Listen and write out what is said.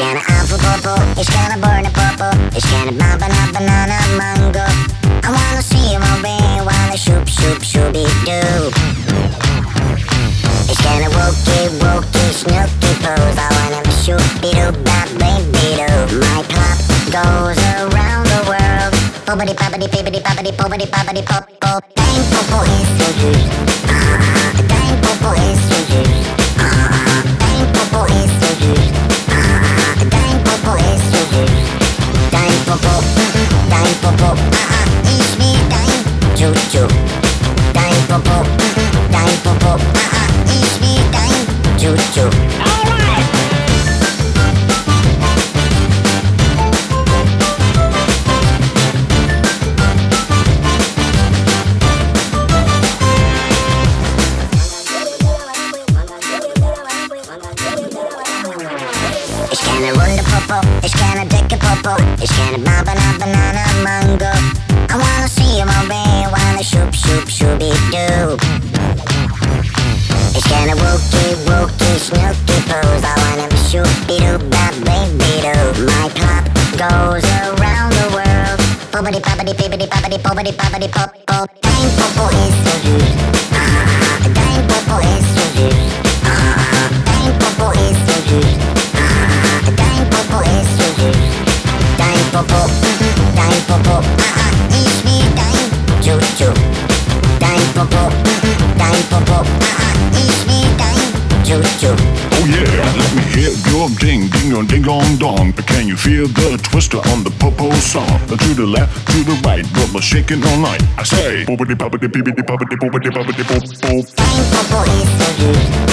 Gerne Apfel, Popo, ich gerne Birne, Popo, ich gerne Banana, Banana, Mango. I wanna see you moving, wanna shoop, shoop, shooby doo. Ich gerne Wookie, Wookie, Snooky pose, I wanna be shoopy doo, bop, baby doo. My pop goes around the world. Poppity, poppity, pippity, poppity, poppity, poppity, pop, pop. Dein Popo ist so süß. ボコ大ポポああいしみたい。チュチュ。大ポポ大ポポああいいみたい。チュチュ。Runde Popo, ich kenne dicke Popo, ich kenne Banana, Banana, Mango. I wanna see you moving, wanna shoop, shoop, shooby doo. Ich kenne Wookie, Wookie, Snooky pose, I wanna be shoopy doo, bop, baby doo. My pop goes around the world. Poppity, poppity, pippity, poppity, poppity, poppity, pop, pop. Dein Popo ist so Oh yeah, let me hear your ding ding your ding dong dong. Can you feel the twister on the popo song? To the left, to the right, double shaking all night. I say, boopity poppity pippity poppity poopity poppity pop pop. Dein Popo ist so. Ah,